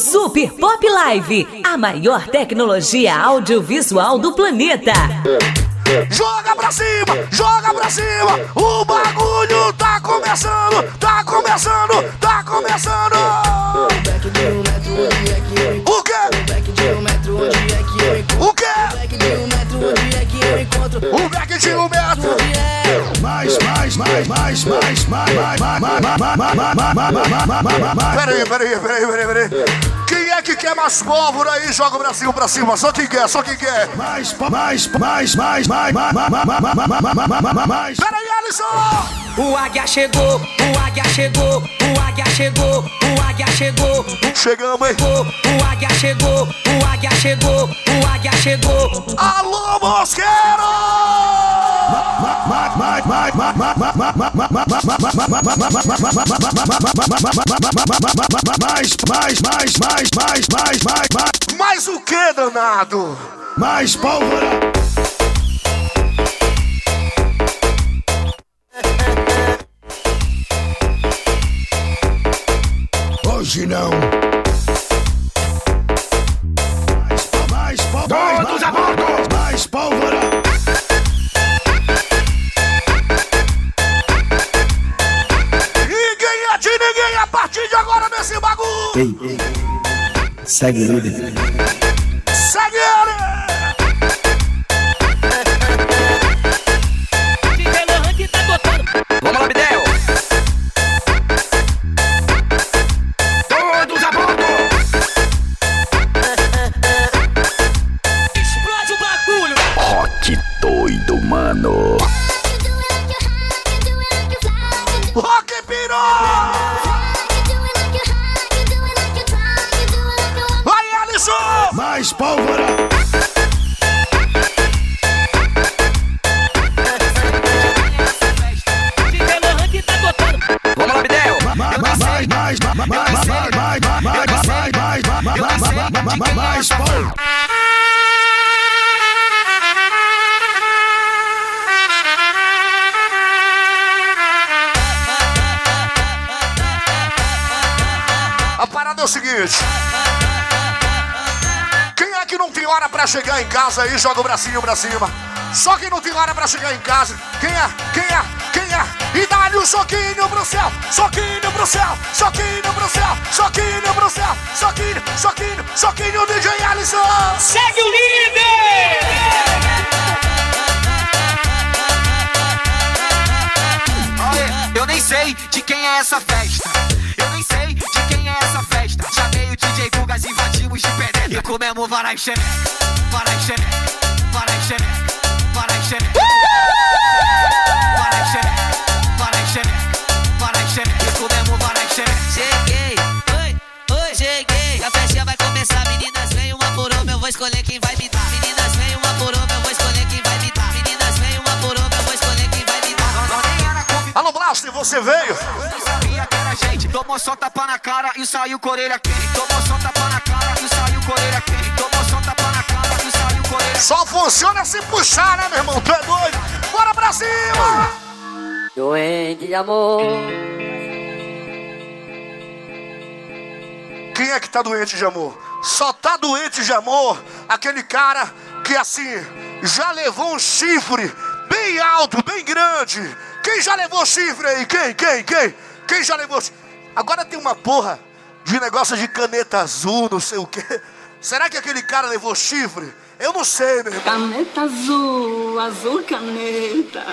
Super Pop Live, a maior tecnologia audiovisual do planeta. Joga pra cima, joga pra cima, o bagulho tá começando, tá começando, tá começando. O back de um metro. Mais, mais, mais, mais, mais, mais, mais, mais, mais, mais, mais, mais, mais, mais, mais. Peraí, peraí, peraí, peraí, peraí. Quem que quer mais pólvora aí? Joga o Brasil pra cima, só quem quer, só quem quer. Mais, mais, mais, mais, mais, mais, mais, mais. mais, mais. O águia chegou, o águia chegou, o águia chegou, o águia chegou. Chegamos, hein? O águia chegou, o águia chegou, o águia chegou. Alô, Mosqueiro! Mais, mais, mais, mais, mais, mais, mais, mais. Mais o que, danado? Mais pólvora. Hoje não. Mais, mais, mais, Todos a bordo! Mais pólvora! Ei. Segue líder. Segue ele! Bracinho pra cima. Só quem não tem hora pra chegar em casa. Quem é? Quem é? Quem é? E dá-lhe um soquinho pro céu, soquinho pro céu, soquinho pro céu, soquinho pro céu, soquinho, soquinho, soquinho DJ Alisson. Segue o líder. Eu nem sei de quem é essa festa. Eu nem sei de quem é essa festa. Chamei o DJ Gugas, invadimos de penetra. E comemos varai xereca, varai xereca, varai xereca, varai xereca. Varai xereca, varai xereca, varai xereca. E comemos varai xereca. Cheguei, oi, oi, cheguei. A festa vai começar, meninas, vem uma por eu vou escolher quem vai me dar. Meninas, vem uma por eu vou escolher quem vai me dar. Meninas, vem uma por eu vou escolher quem vai me dar. Alô, Blaster, você veio? Não sabia que era gente. Tomou só tapa na cara e saiu com a orelha quente. Tomou só tapa na cara e saiu com a orelha quente. Tomou só tapa na cara Só funciona se puxar, né, meu irmão? Tu é doido? Bora pra cima! Doente de amor. Quem é que tá doente de amor? Só tá doente de amor aquele cara que assim já levou um chifre bem alto, bem grande. Quem já levou chifre aí? Quem? Quem? Quem? Quem já levou? chi- Agora tem uma porra de negócio de caneta azul, não sei o quê. Será que aquele cara levou chifre? Eu não sei, meu irmão. Caneta azul, azul caneta,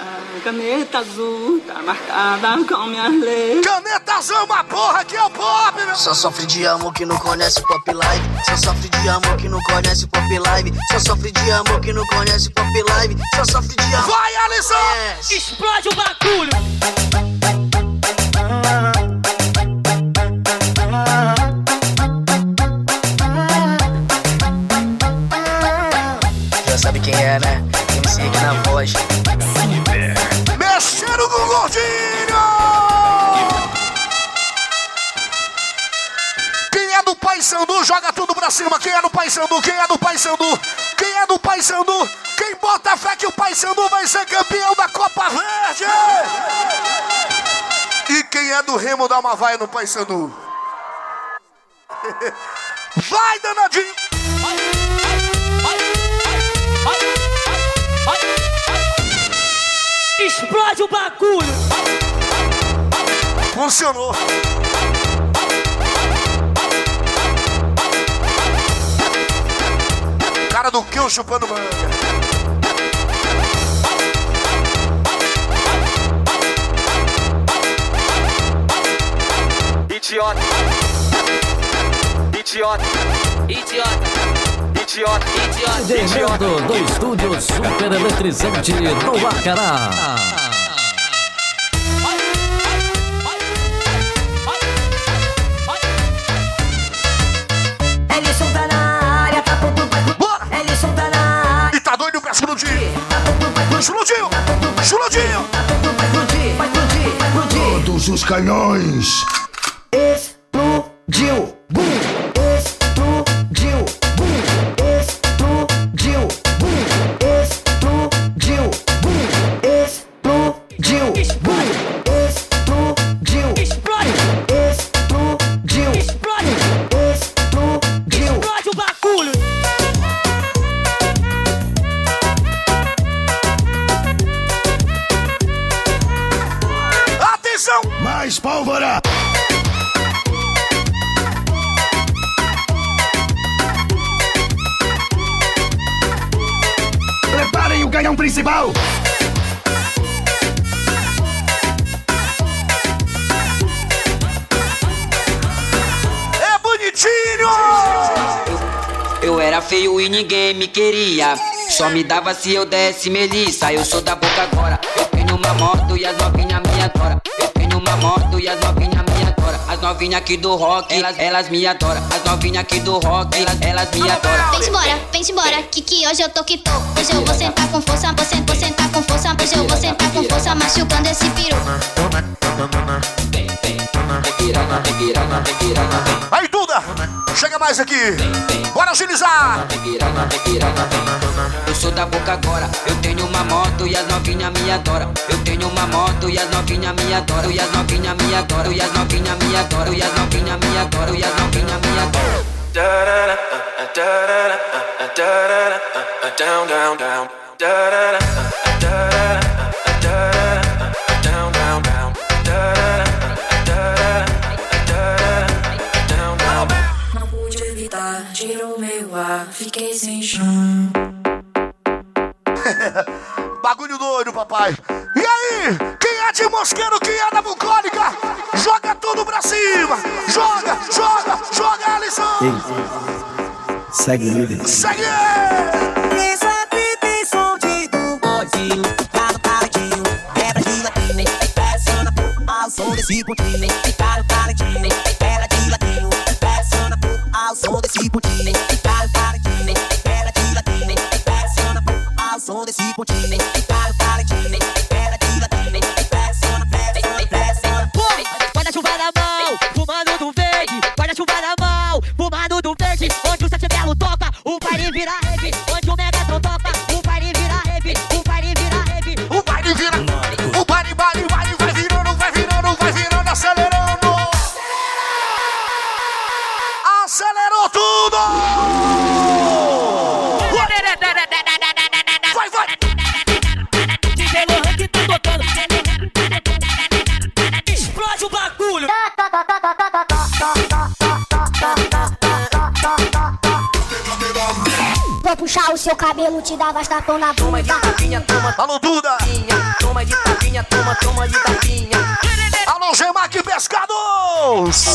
caneta azul, tá marcada com minhas letras. Caneta azul é uma porra que é o pop, meu Só sofre de amor que não conhece pop live. Só sofre de amor que não conhece pop live. Só sofre de amor que não conhece pop live. Só sofre de amor. Vai, Alisson! Yes. Explode o bagulho. Quem é, né? MC aqui na voz. Mexendo com o gordinho! Quem é do Pai Sandu, joga tudo pra cima. Quem é do Pai Sandu? Quem é do Pai Sandu? Quem é do Pai Sandu? Quem bota fé que o Pai Sandu vai ser campeão da Copa Verde? E quem é do Remo dá uma vaia no Pai Sandu? Vai, danadinho! Explode o bagulho! Funcionou. Cara do Kill chupando manga. Idiota. Idiota. Idiota, Idiota. idiota. Direto do estúdio super eletrizante do Acará. Ellison tá na área, tá Bora! Ellison tá na área, E tá doido pra explodir. tá vai Explodiu! Explodiu! tudo vai explodir, vai explodir, vai explodir. Todos os canhões. Explodiu, explodiu, Só me dava se eu desse melissa. Eu sou da boca agora. Eu tenho uma moto e as novinhas me adoram. Eu tenho uma moto e as novinhas me adoram. As novinhas aqui do rock, elas, elas me adoram. As novinhas aqui do rock, elas, elas me adoram. Vem embora, vem embora, que que hoje eu tô que tô. Hoje eu vou sentar com força, vou sentar, vou sentar com força. Hoje eu vou sentar com força, machucando esse piru. Vem, vem, vem piranha, vem piranha, vem piranha, vem. Aí, Duda! Chega mais aqui! Bora agilizar! Vem piranha, vem piranha, vem. Eu sou da boca agora. Eu tenho uma moto e as novinhas me adoram. Eu tenho uma moto e as novinhas me adoram. E as novinhas me adoram. E as novinhas me adoram. E as novinhas me adoram. E as novinhas me adoram. Down, down, down. Down, down, fiquei sem chão. Bagulho doido, papai. E aí? Quem é de mosqueiro, quem é da bucólica? Joga tudo pra cima! Joga, joga, joga, Alisson! Segue o líder. Segue! Tem som de bodinho, no paradinho, quebra de latinho, pressiona ao som desse pontinho, fica no paradinho, quebra de cabelo, te dar bastapão na Toma de bunda. tapinha, toma Alô, Duda! tapinha. Toma de tapinha, toma, toma de tapinha. Alô, Gemac Pescados!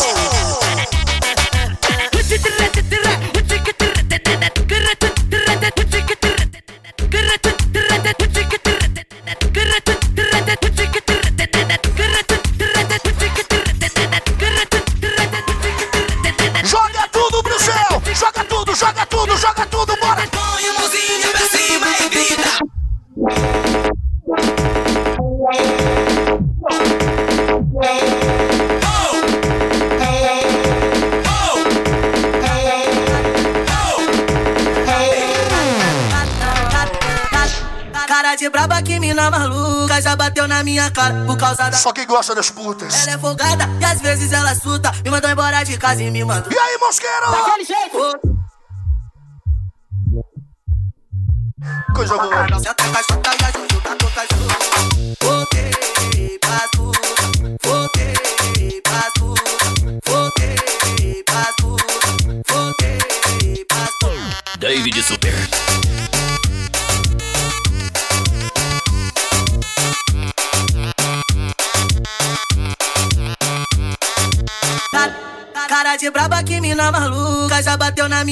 Na minha cara por causa da. Só quem gosta das putas. Ela é folgada e às vezes ela suta. Me mandou embora de casa e me mandou. E aí, mosqueiro? Daquele jeito.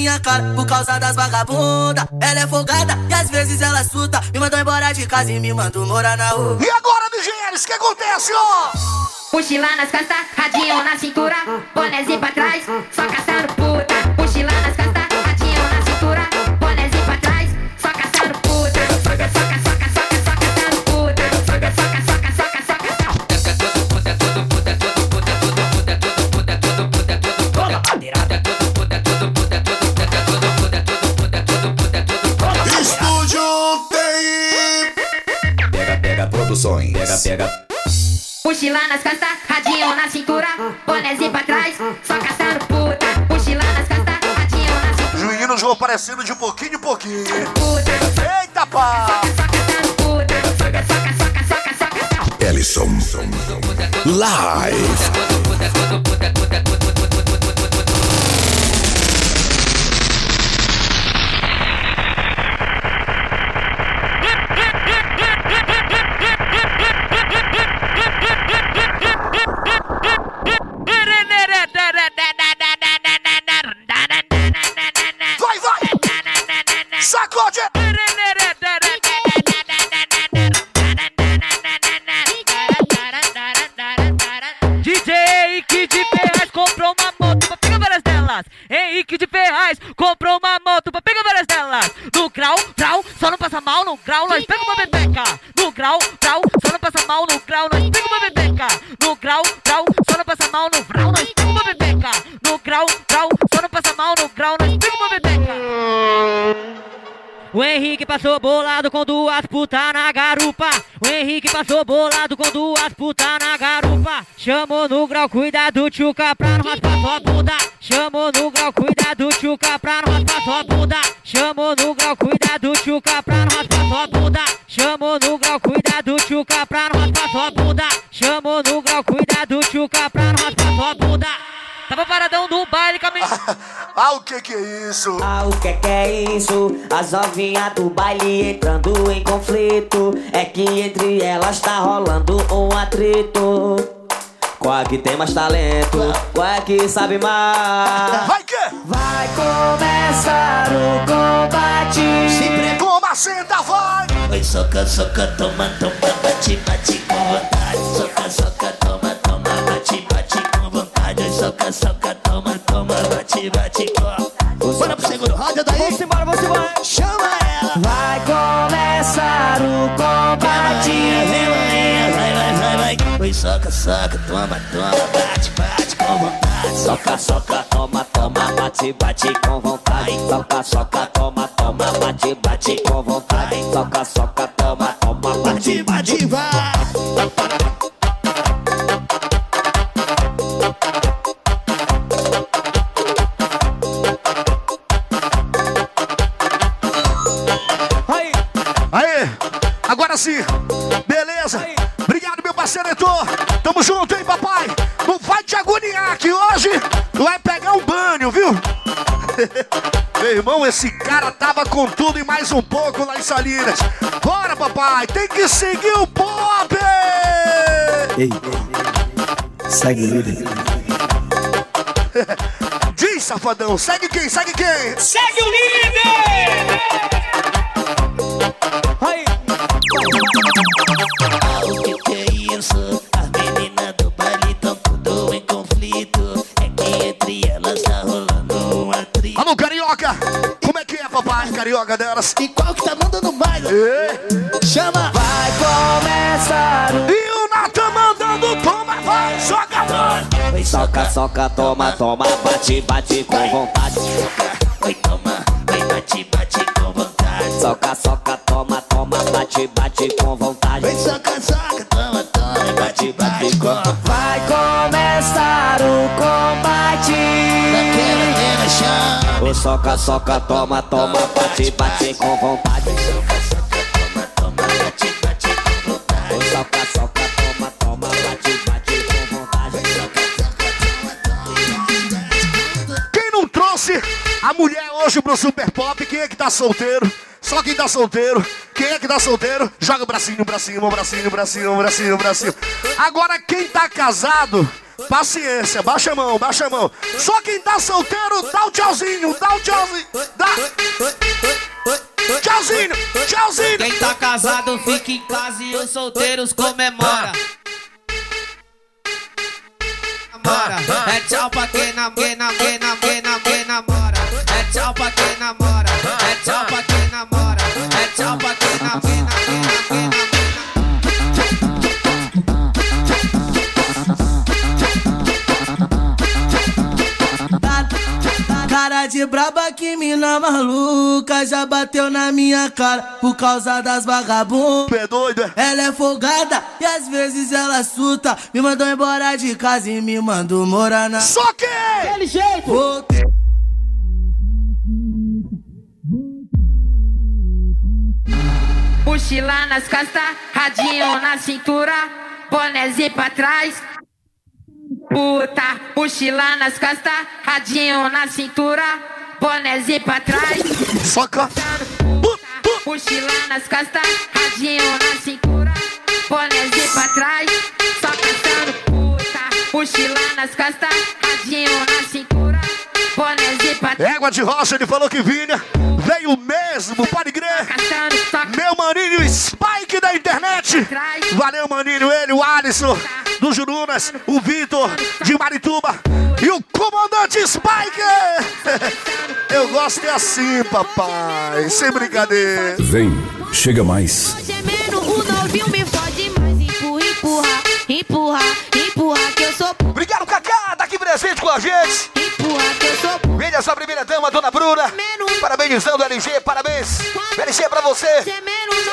Minha cara por causa das vagabunda. Ela é folgada e às vezes ela suta. Me mandou embora de casa e me mandou morar na rua. E agora, Nigéris, o que acontece, ó? Mochila nas costas, radinho na cintura, bonézinho pra trás, só caçando puta. Pega. Mochila nas costas, radinho na cintura, bonézinho pra trás, só caçando puta. Mochila nas costas, radinho na cintura. Os meninos vão aparecendo de pouquinho em pouquinho. Eita, pá! Ellison. Live. Grau, só não passa mal no grau, nós pega uma bebeca. No grau, grau, só não passa mal no grau, nós pega uma bebeca. No grau, grau, só não passa mal no grau, nós pega uma bebeca. O Henrique passou bolado com duas putas na garupa. O Henrique passou bolado com duas putas na garupa. Chamou no grau, cuidado, tchuca, pra não raspar sua bunda. Chamou no grau, cuidado, tchuca, pra não raspar sua bunda. Chamou no grau, cuidado, tchuca, pra não raspar sua bunda. Chamou no tchuca, pra não raspar sua bunda. Chamou no grau, cuidado, tchuca, pra não raspar sua bunda. Tava paradão no baile, caminho. Ah, o que que é isso? Ah, o que que é isso? As novinhas do baile entrando em conflito. É que entre elas tá rolando um atrito. Qual é que tem mais talento? Qual é que sabe mais? Vai começar o combate. Se Toma, senta, vai! Oi, soca, soca, toma, toma, bate, bate com vontade. Soca, soca, toma, toma, bate, bate com vontade. Oi, soca, soca, toma, toma, bate, bate com. Bora pro segundo roda daí. Vamos embora, vamos embora. Chama ela. Vai começar o combate. Oi, soca, soca, toma, toma, bate, bate com vontade. Soca, soca, toma, toma, bate, bate com vontade. Soca, soca, toma, toma, bate, bate com vontade. Soca, soca, toma, toma, bate, bate, vai. Aí, agora sim, esse cara tava com tudo e mais um pouco lá em Salinas. Bora, papai, tem que seguir o pop! Ei, segue o líder. Diz, safadão, segue quem? Segue quem? Segue o líder! E qual que tá mandando mais? Chama! Vai começar o... E o Natan mandando, toma, vai, jogador. dois! Soca, soca, toma, toma, bate, bate com vontade. Oi, toma, vai bate, bate com vontade. Soca, soca, toma, toma, bate, bate com vontade. Vem, soca, soca, toma, toma, bate, bate com vontade. Vai começar o combate. Soca, chama. O soca, soca, toma, toma, bate, bate com vontade. Ô soca, soca, toma, toma, bate, bate com vontade. Soca, soca, Quem não trouxe a mulher hoje pro Super Pop? Quem é que tá solteiro? Só quem tá solteiro. Quem é que tá solteiro? Joga o bracinho pra cima, bracinho, bracinho, bracinho, bracinho. Agora quem tá casado, paciência, baixa a mão, baixa a mão. Só quem tá solteiro, dá o tchauzinho, dá o tchauzinho. Dá. Tchauzinho, tchauzinho. Quem tá casado fica em casa e os solteiros comemora. Namora. É tchau pra quem nam, quem nam, quem nam, quem nam, quem namora. É tchau pra quem namora. É tchau pra quem namora. É tchau pra quem nam, quem nam, quem nam, De braba que mina maluca já bateu na minha cara por causa das vagabundas. É doido, é? Ela é folgada e às vezes ela suta. Me mandou embora de casa e me mandou morar na. Só que! Aquele jeito! Vou... Mochila nas costas, radinho na cintura, bonézinho pra trás. Puta, mochila nas costas, radinho na cintura, bonézinho pra trás. Soca. Mochila nas costas, radinho na cintura, bonézinho pra trás. Só cantando puta, mochila nas costas, radinho na cintura, bonézinho pra trás. Égua de rocha, ele falou que vinha. Veio mesmo, pode crer. Meu maninho Spike da internet. Valeu, maninho. Ele, o Alisson, do Jurunas, o Vitor, de Marituba. E o comandante Spike. Eu gosto é assim, papai. Sem brincadeira. Vem, chega mais. Obrigado, aqui presente com a gente. Vem a sua primeira dama, dona Bruna. Parabenizando o LG, parabéns. LG pra você.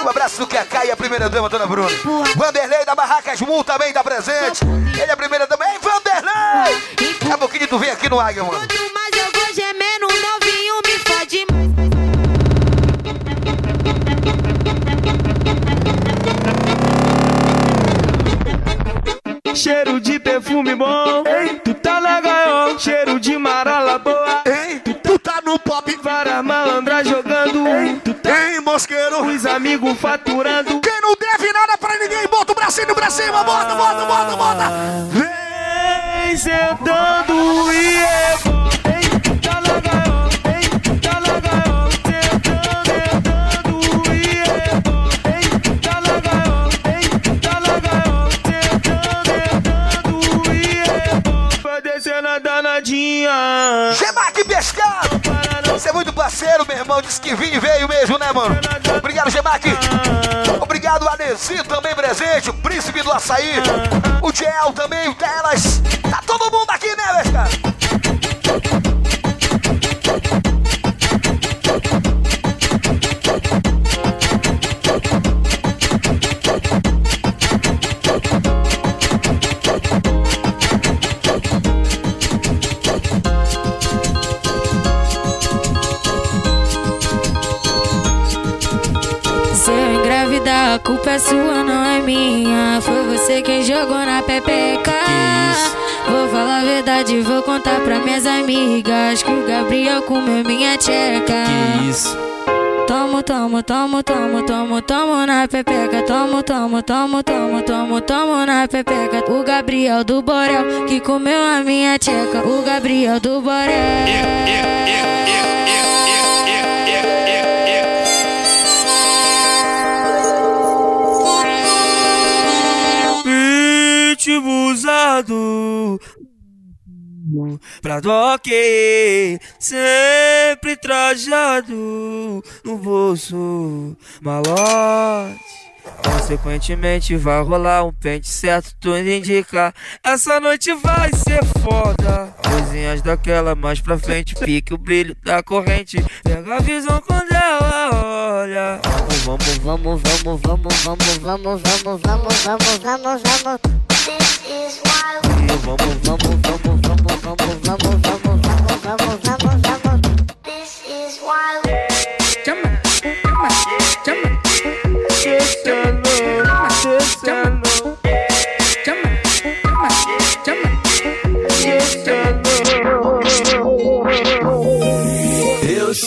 Um abraço do Cacá e a primeira dama, dona Bruna. Vanderlei da Barracas Mu também tá presente. Ele é a primeira dama. Ei, Vanderlei! Daqui a pouquinho tu vem aqui no Águia, mano. Mas eu vou gemendo, me mais. Cheiro de perfume bom, Ei. tu tá na gaiola. Cheiro de marola boa, Ei. tu tá no pop. Várias malandras jogando, Ei. tu tá Ei, mosqueiro. os amigos faturando. Quem não deve nada pra ninguém, bota o bracinho pra cima. Bota, bota, bota, bota. Vem sentando e é danadinha. Gemac Pescado. Você é muito parceiro, meu irmão. Disse que vinha e veio mesmo, né, mano? Obrigado, Gemac. Obrigado, Alesi, também presente. O príncipe do açaí. O Gel também, o Telas. Tá todo mundo aqui, né, meus culpa é sua, não é minha. Foi você quem jogou na pepeca. Vou falar a verdade, vou contar pra minhas amigas que o Gabriel comeu minha tcheca. Que isso? Tomo, tomo, tomo, tomo, tomo, tomo na pepeca. Tomo, tomo, tomo, tomo, tomo, tomo na pepeca. O Gabriel do Borel que comeu a minha tcheca. O Gabriel do Borel. Pitbull usado pra doc, sempre trajado no bolso malote. Consequentemente vai rolar um pente certo, tudo indica Essa noite vai ser foda Coisinhas daquela mais pra frente Pique o brilho da corrente Pega a visão quando ela olha Vamos, vamos, vamos, vamos, vamos, vamos, vamos, vamos, vamos, vamos, vamos, vamos Vamos, vamos, vamos, vamos, vamos, vamos, vamos, vamos, vamos, vamos, vamos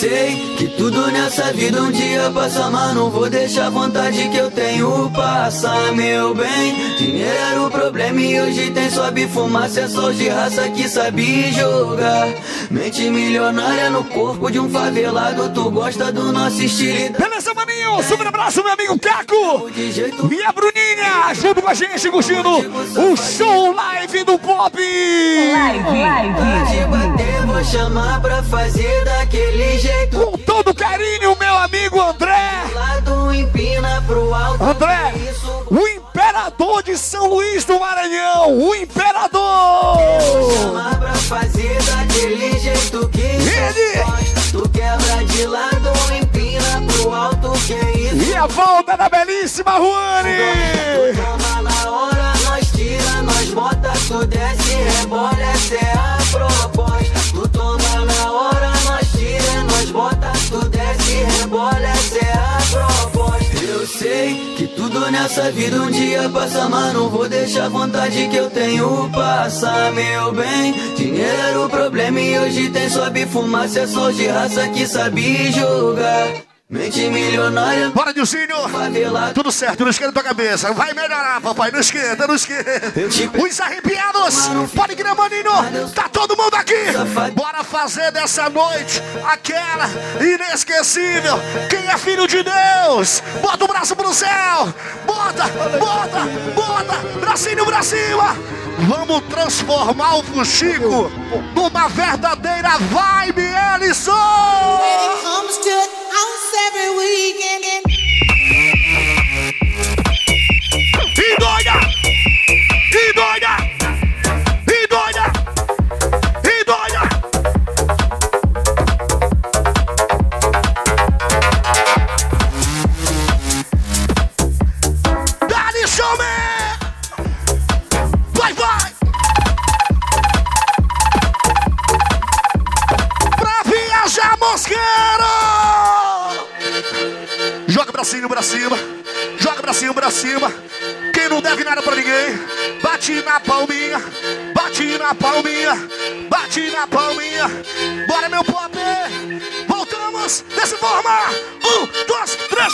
sei que tudo nessa vida um dia passa, mas não vou deixar a vontade que eu tenho passar, meu bem. Dinheiro era o problema e hoje tem sobe fumaça, é só de raça que sabe jogar. Mente milionária no corpo de um favelado, tu gosta do nosso estilo. Beleza, maninho? Super abraço, meu amigo Caco e a Bruninha, junto com a gente, curtindo o show live do Pop. Pode bater, vou chamar pra fazer daquele jeito. Todo carinho, meu amigo André. André, o imperador de São Luís do Maranhão, o imperador. Ele. E a volta da belíssima Ruane. Toma na hora, nós tira, nós bota, tu desce, rebola, é nessa vida um dia passa, mas não vou deixar a vontade que eu tenho passar, meu bem. Dinheiro era o problema e hoje tem sobe fumaça, é só de raça que sabe jogar. Mente milionária. Bora, Dilcinho. Tudo certo, não esquenta tua cabeça. Vai melhorar, papai. Não esquenta, não esquenta. Os arrepiados. Pode crer, maninho. Tá todo mundo aqui. Bora fazer dessa noite aquela inesquecível. Quem é filho de Deus? Bota o braço pro céu. Bota, bota, bota. Bracinho pra cima. Vamos transformar o Fuxico numa verdadeira vibe, Ellison! E doida! E doida! Palminha. Bate na palminha. Bate na palminha. Bora, meu pop! Voltamos dessa forma. Um, dois, três.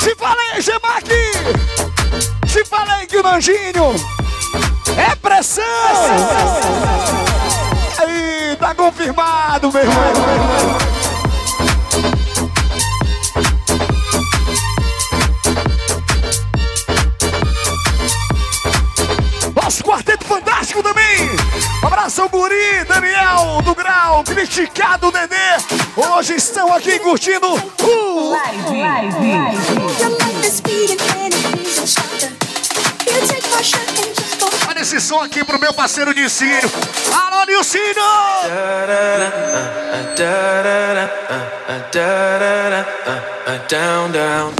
Te falei, Gemac! Te falei que o Nanjinho é pressão! Aí, tá confirmado, meu irmão! Nosso fantástico também! Abraço ao Guri, Daniel do Grau, criticado Dedê. Hoje estão aqui curtindo o Live. Olha esse som aqui pro meu parceiro Nicinho. Alô, Nilcinho! Down, down.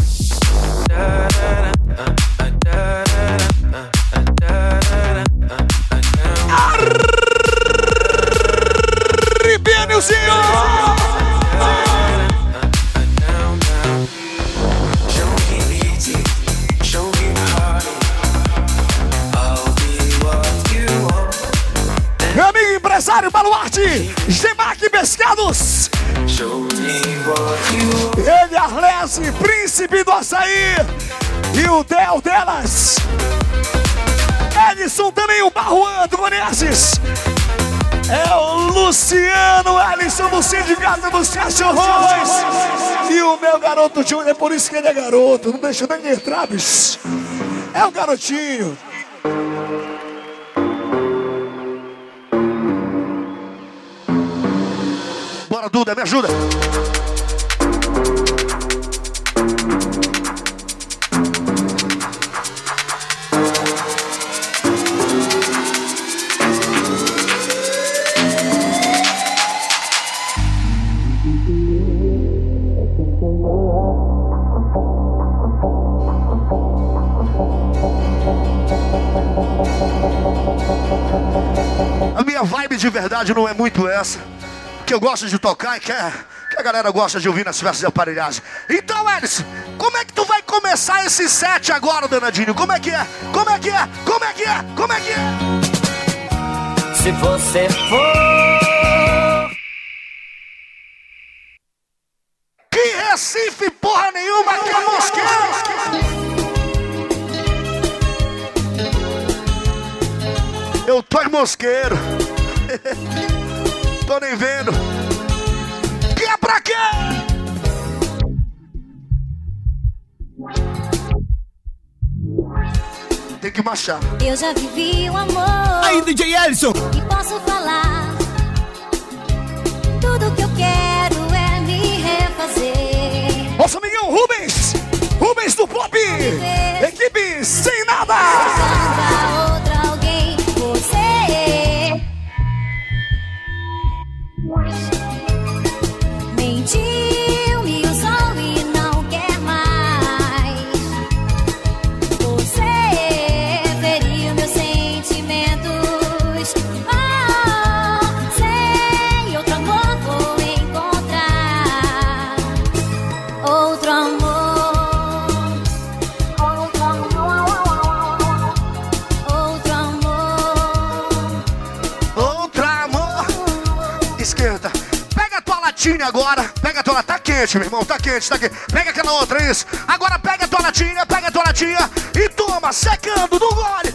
Meu amigo empresário Baluarte, Gemac Pescados. Ele, Arlese, príncipe do açaí. E o Del delas. Edson também, o Barruan, tu conheces? É o Luciano Ellison do Sindicato dos Cachorrões. E o meu garoto Júnior, é por isso que ele é garoto. Não deixa nem entrar, bicho. É o garotinho. Bora, Duda, me ajuda. verdade não é muito essa. Que eu gosto de tocar e quer é, que a galera gosta de ouvir nas festas de aparelhagem. Então, Elis, como é que tu vai começar esse set agora, danadinho? Como é que é? Como é que é? Como é que é? Como é que é? Se você for. Que Recife, porra nenhuma, que é! Eu tô em mosqueiro tô nem vendo. Que é pra quê? Tem que marchar. Eu já vivi um amor. Aí, DJ Ellison. E posso falar. Quente, meu irmão. Tá quente, tá quente. Pega aquela outra, isso. Agora pega a tua latinha, pega a tua latinha e toma, secando no gole.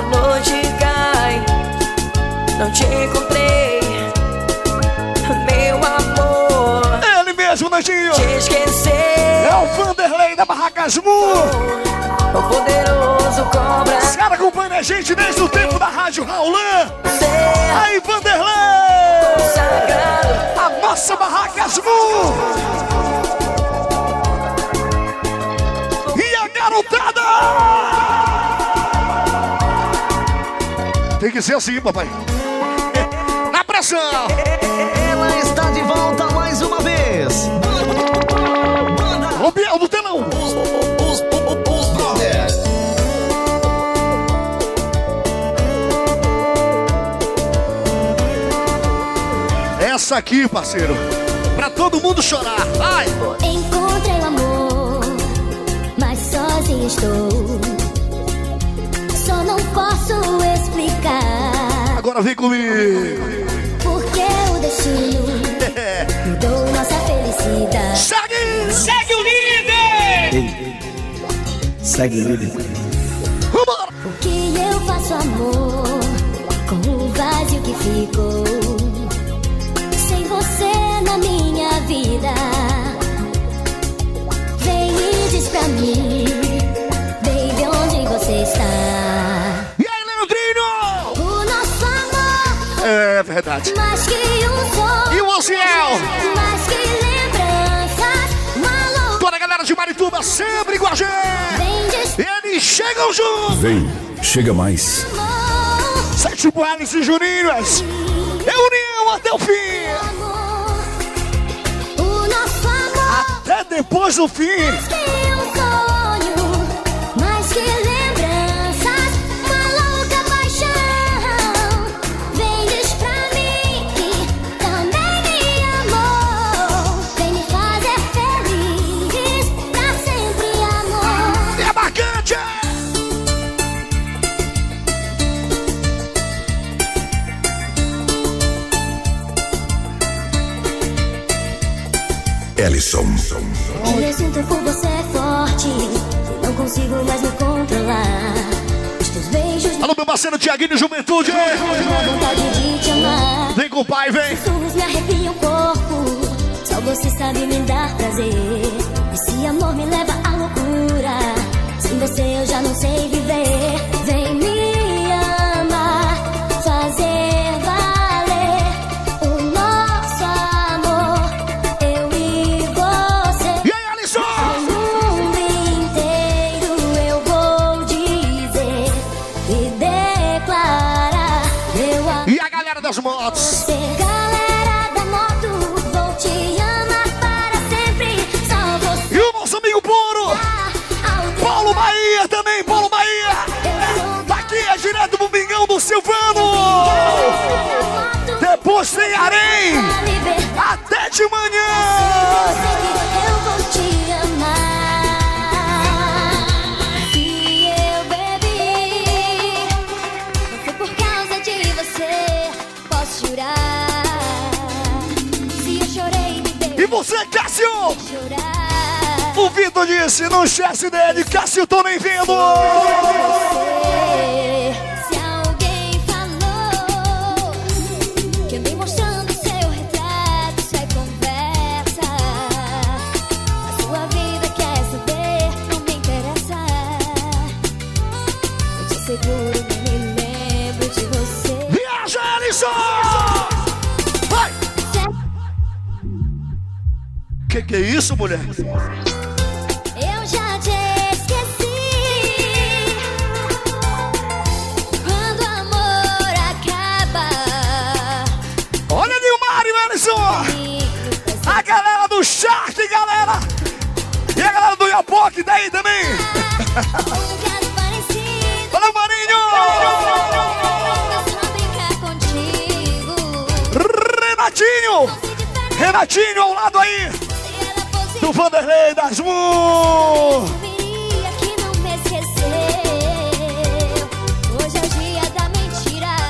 A noite cai, não te encontrei, meu amor. Ele mesmo, Nandinho. Te esquecer. É o Vanderlei da Barracas Mu. O poderoso cobra. Esse cara acompanha a gente desde o tempo da Rádio Raulan. Aí, Vanderlei. A nossa Barracas Mu. E a garotada. Tem que ser assim, papai. Na pressão. Ela está de volta mais uma vez. Ô, Biel do telão. Essa aqui, parceiro. Pra todo mundo chorar. Vai. Encontrei o amor, mas sozinho estou. Posso explicar Agora vem comigo. porque o destino mudou nossa felicidade. Segue! Segue o líder! Segue o líder. O que eu faço, amor, com o vazio que ficou? Sem você na minha vida. Vem e diz pra mim, baby, onde você está? É verdade. mais que um. E o Ociel? Mais que lembranças, uma Toda a galera de Marituba sempre com a gente. Eles chegam juntos. Vem, chega mais. Sete Boales e Juninhas. É união até o fim. O nosso amor, Até depois do fim. Ellison. O que eu sinto por você é forte, não consigo mais me controlar. Os teus beijos Alô, meu parceiro Tiaguinho Juventude. me vontade de te amar. Vem com o pai, vem. Sussurros me arrepiam o corpo. Só você sabe me dar prazer. Esse amor me leva à loucura. Sem você eu já não sei viver. Vem galera das motos. E o nosso amigo puro, Paulo Bahia também, Paulo Bahia. Daqui é direto o Mingão do Silvano. Depois tem Arém. Até de manhã. O Vitor disse, não cesse dele, Cássio, tô nem vendo! Que é isso, mulher? Eu já te esqueci. Quando o amor acaba. Olha, Nilmar e Marison. A galera do Shark, galera. E a galera do Iapoque daí também. Fala, Marinho! Renatinho! Renatinho ao lado aí! do Vanderlei das Mu.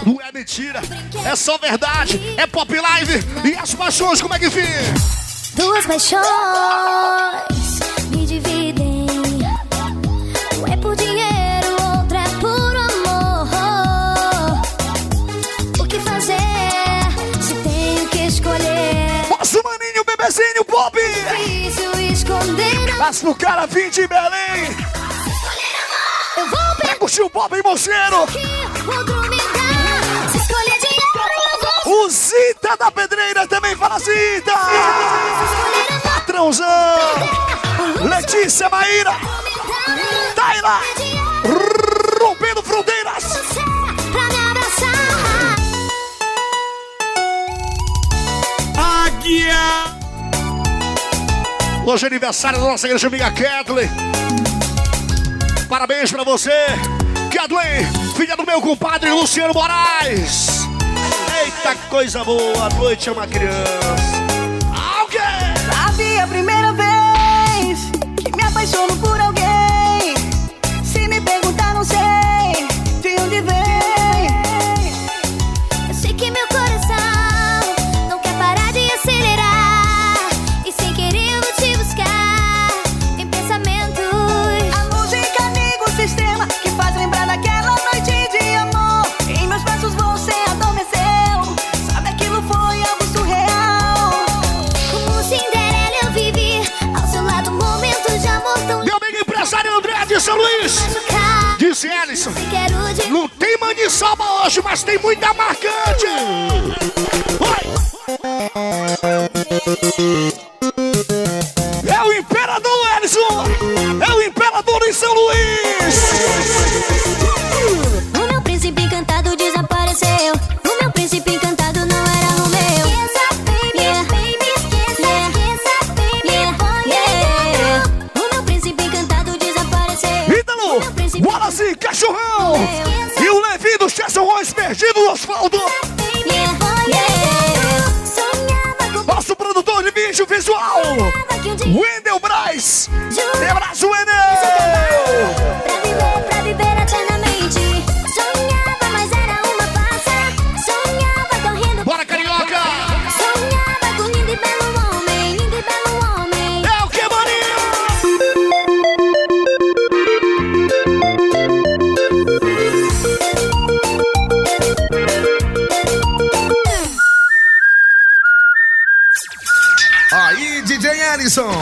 Não é mentira, é só verdade, é pop live e as paixões, como é que fica? Duas paixões. bebezinho Bob! Mas pro cara vim de Belém! Eu vou pra curtir o Bob, hein, moceiro? O Zita da Pedreira também fala Zita! Patrãozão! Letícia Maíra! Taila! Tá Rompendo fronteiras! Águia! Hoje é aniversário da nossa grande amiga Kathleen. Parabéns pra você, Kathleen, filha do meu compadre Luciano Moraes. Eita coisa boa, a noite é uma criança. Alguém! Sabe a primeira vez que me apaixono por boba hoje, mas tem muita marcante. Aí, DJ Ellison.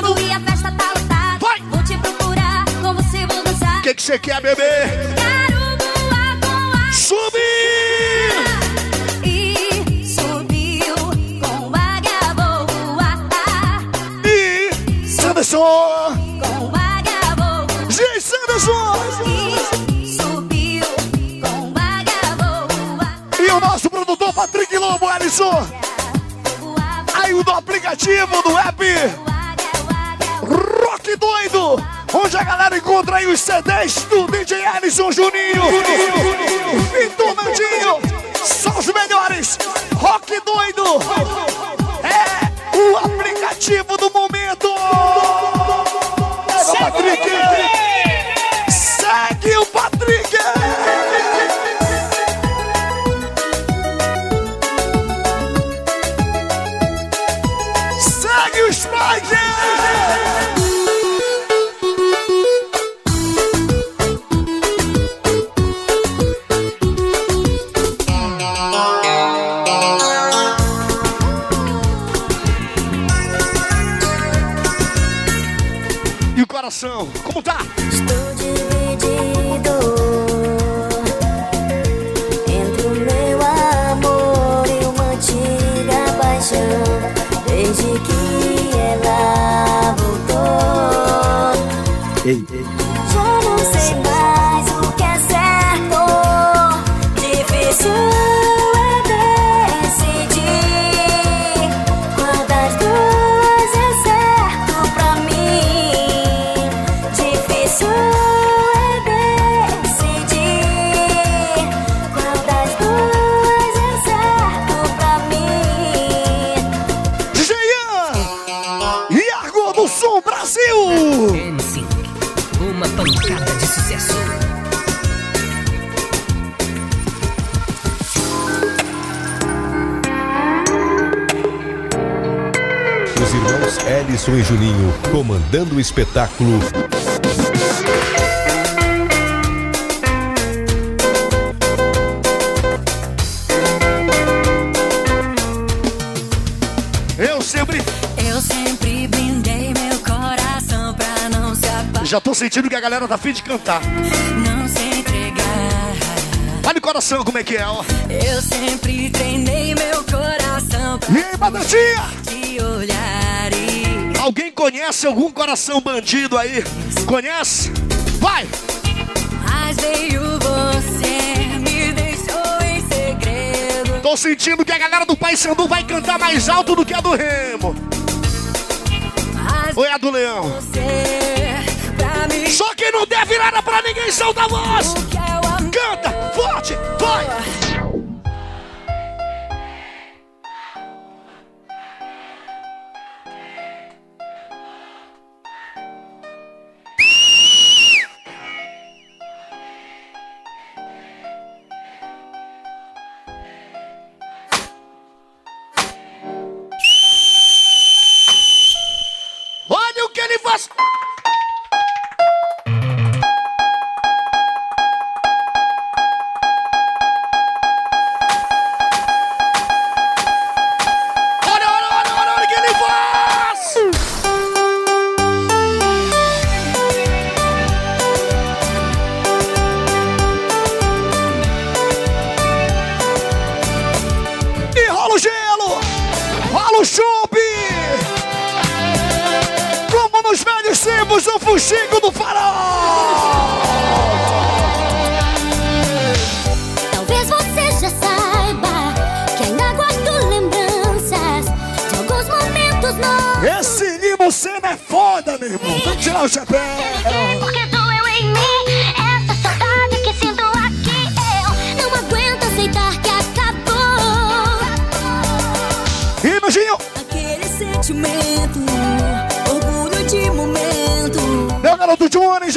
Mascando! E a festa tá lotada. Vai! Vou te procurar, com você vou dançar. O que que você quer, bebê? Quero voar com a Subir! E subiu com águia, vou voar. E Sanderson! Com águia, vou Gente, Sanderson! E subiu com águia, vou voar. E o nosso produtor Patrick Lobo, Alisson! Aí o do aplicativo do app a galera encontra aí os CDs do DJ Alisson Juninho! Vitor Nandinho! São os melhores! Rock Doido! Ei, já não sei Ellison e Juninho comandando o espetáculo Eu sempre. Eu sempre brindei meu coração pra não se apaixonar. Já tô sentindo que a galera tá afim de cantar. Não se entregar. Olha o coração como é que é, ó. Eu sempre treinei meu coração pra E aí, batatinha? Conhece algum coração bandido aí? Conhece? Vai! mas veio você me deixou em segredo. Tô sentindo que a galera do Pai Sandu vai cantar mais alto do que a do Remo. Mas Ou é a do Leão? você Só quem não deve nada pra ninguém solta a voz! que é. Canta,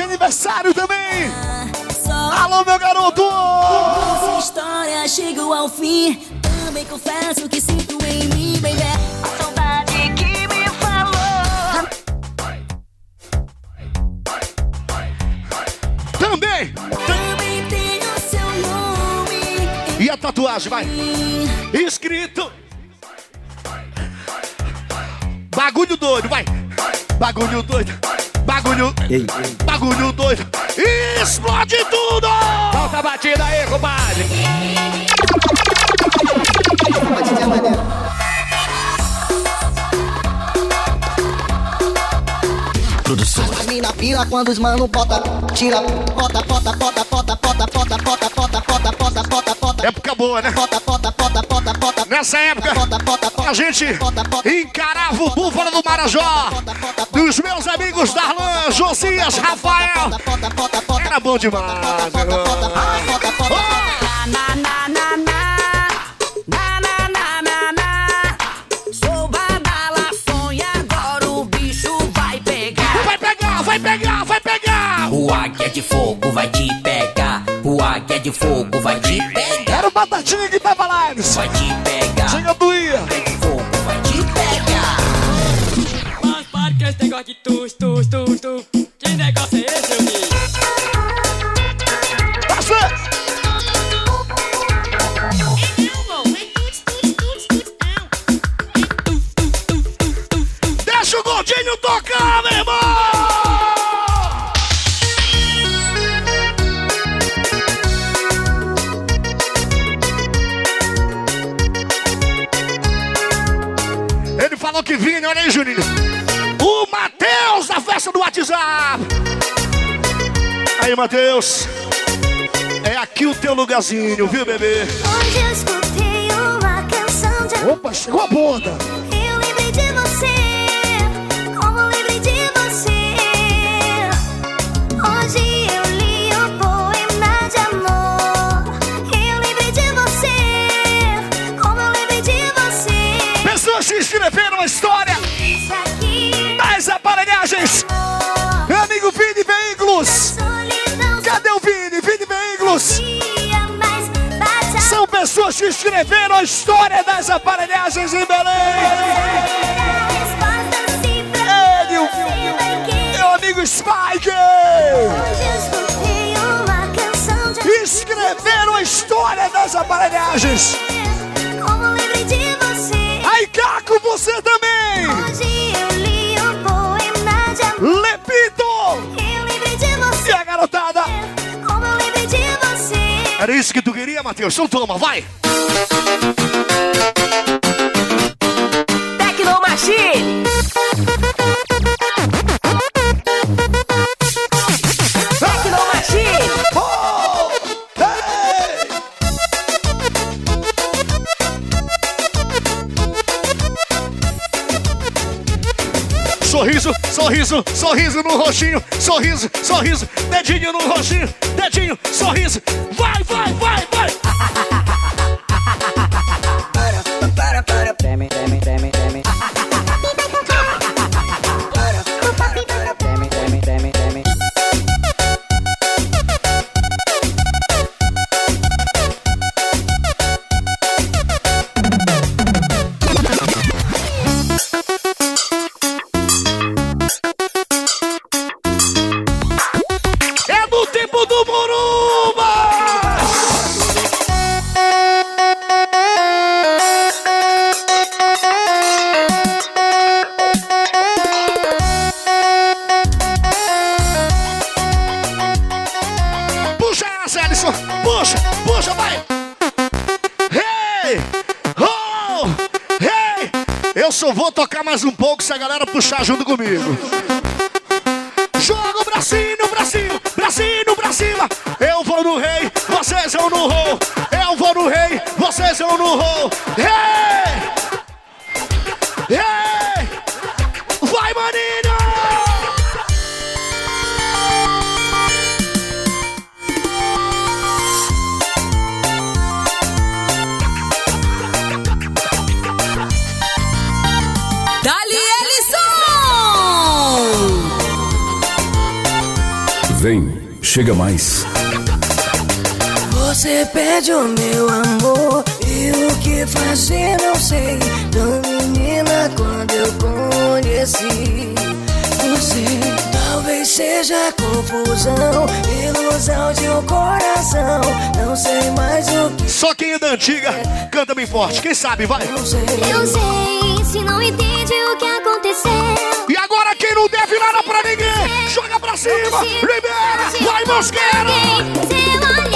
de aniversário também. Alô, meu garoto! Nossa história chegou ao fim. Também confesso que sinto em mim, baby. A saudade que me falou. Também! Também tenho seu nome. E a tatuagem, vai! Escrito! Bagulho doido, vai! Bagulho doido! Bagulho, ei, bagulho doido, explode tudo! Volta a batida aí, compadre! Tudo certo. As mina pira quando os mano bota, tira, bota, bota, bota, bota, bota, bota. Época boa, né? Nessa época, a gente encarava o Búfalo do Marajó. Dos meus amigos Darlan, Josias, Rafael. Era bom demais. Oh! Vai pegar, vai pegar! O águia de fogo vai te pegar. O águia de fogo vai te pegar. Era o Batatinha que tava lá, eles. Vai te pegar. Chega doía. Fogo vai te pegar. Mas para que esse negócio de tus, tus, tus, tus. Que negócio é esse, Matheus. É aqui o teu lugarzinho, viu, bebê? Hoje eu escutei uma canção de Opa, chegou a bonda. Escreveram a história das aparelhagens em Belém. Ele, o, meu amigo Spike. Escreveram a história das aparelhagens. Aí, Caco, você também. Era isso que tu queria, Matheus? Então toma, vai. Tecno Machine. Tecno Machine. Sorriso, sorriso, sorriso no roxinho, sorriso, sorriso, dedinho no roxinho, sorriso. Vai, vai, vai, puxar junto comigo. Joga o bracinho, bracinho, bracinho pra cima. Eu vou no rei, vocês vão no roll. Eu vou no rei, vocês vão no. Hey! Hey! Chega mais. Você pede o meu amor e o que fazer não sei. Tão menina quando eu conheci você. Talvez seja confusão, ilusão de um coração. Não sei mais o que. Só quem é da antiga canta bem forte. Quem sabe, vai. Eu sei, Eu sei, se não entende o que aconteceu. E agora quem não deve cima, libera, vai mosqueira.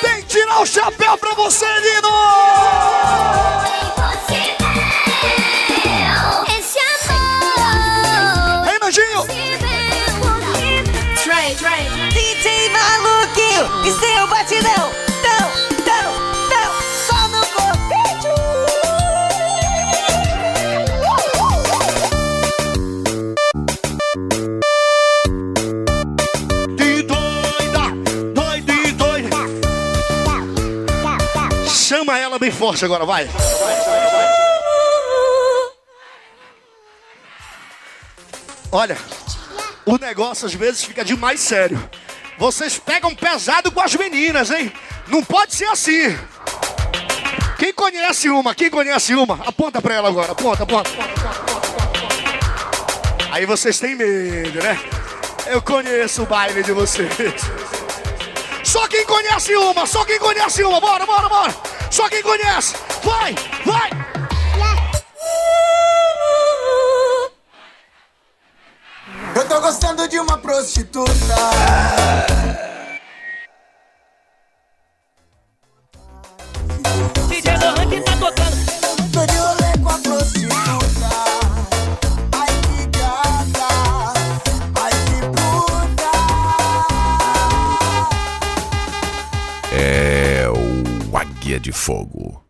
Tem que tirar o chapéu pra você, Lino. Bem forte agora, vai. Olha, o negócio às vezes fica demais sério. Vocês pegam pesado com as meninas, hein? Não pode ser assim. Quem conhece uma? Quem conhece uma? Aponta pra ela agora, aponta, aponta. Aí vocês têm medo, né? Eu conheço o baile de vocês. Só quem conhece uma, só quem conhece uma. Bora, bora, bora. Só quem conhece. Vai, vai. Eu tô gostando de uma prostituta. Fogo.